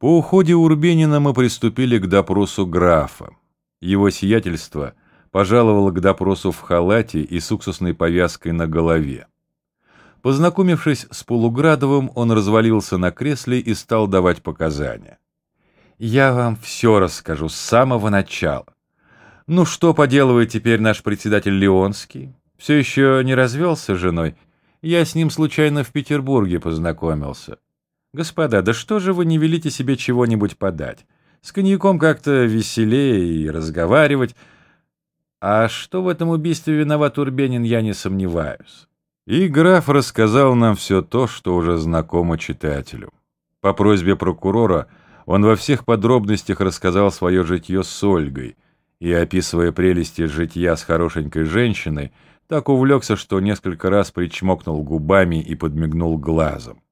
По уходе Урбенина мы приступили к допросу графа. Его сиятельство пожаловало к допросу в халате и с уксусной повязкой на голове. Познакомившись с Полуградовым, он развалился на кресле и стал давать показания. «Я вам все расскажу с самого начала. Ну что поделывает теперь наш председатель Леонский? Все еще не развелся с женой? Я с ним случайно в Петербурге познакомился. «Господа, да что же вы не велите себе чего-нибудь подать? С коньяком как-то веселее и разговаривать. А что в этом убийстве виноват Урбенин, я не сомневаюсь». И граф рассказал нам все то, что уже знакомо читателю. По просьбе прокурора он во всех подробностях рассказал свое житье с Ольгой, и, описывая прелести житья с хорошенькой женщиной, так увлекся, что несколько раз причмокнул губами и подмигнул глазом.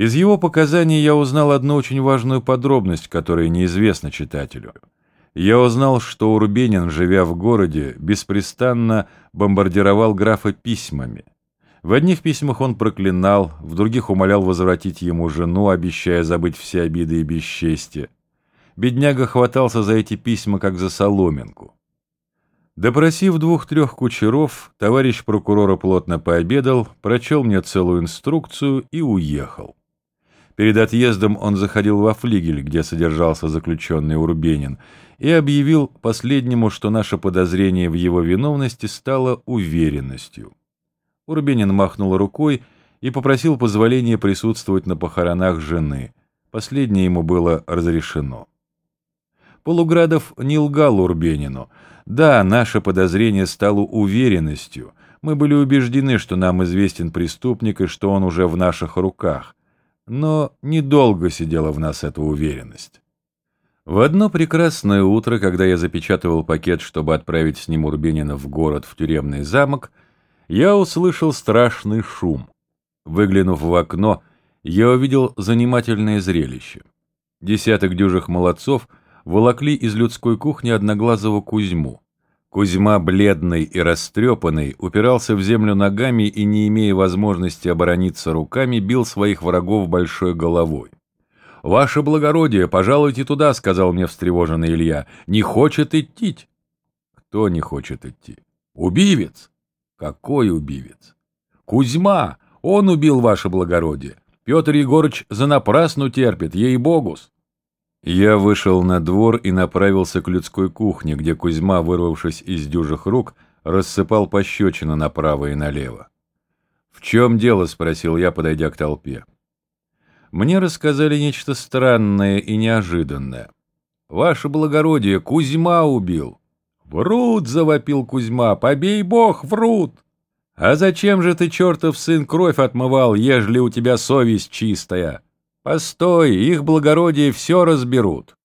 Из его показаний я узнал одну очень важную подробность, которая неизвестна читателю. Я узнал, что Урбенин, живя в городе, беспрестанно бомбардировал графа письмами. В одних письмах он проклинал, в других умолял возвратить ему жену, обещая забыть все обиды и бесчестие. Бедняга хватался за эти письма, как за соломинку. Допросив двух-трех кучеров, товарищ прокурора плотно пообедал, прочел мне целую инструкцию и уехал. Перед отъездом он заходил во флигель, где содержался заключенный Урбенин, и объявил последнему, что наше подозрение в его виновности стало уверенностью. Урбенин махнул рукой и попросил позволения присутствовать на похоронах жены. Последнее ему было разрешено. Полуградов не лгал Урбенину. Да, наше подозрение стало уверенностью. Мы были убеждены, что нам известен преступник и что он уже в наших руках но недолго сидела в нас эта уверенность. В одно прекрасное утро, когда я запечатывал пакет, чтобы отправить с ним Урбенина в город, в тюремный замок, я услышал страшный шум. Выглянув в окно, я увидел занимательное зрелище. Десяток дюжих молодцов волокли из людской кухни одноглазого Кузьму. Кузьма, бледный и растрепанный, упирался в землю ногами и, не имея возможности оборониться руками, бил своих врагов большой головой. «Ваше благородие, пожалуйте туда», — сказал мне встревоженный Илья. «Не хочет идти». «Кто не хочет идти?» «Убивец». «Какой убивец?» «Кузьма! Он убил ваше благородие. Петр Егорыч занапрасну терпит, ей-богус». Я вышел на двор и направился к людской кухне, где Кузьма, вырвавшись из дюжих рук, рассыпал пощечины направо и налево. «В чем дело?» — спросил я, подойдя к толпе. Мне рассказали нечто странное и неожиданное. «Ваше благородие, Кузьма убил!» «Врут!» — завопил Кузьма. «Побей бог, врут!» «А зачем же ты, чертов сын, кровь отмывал, ежели у тебя совесть чистая?» Постой, их благородие все разберут.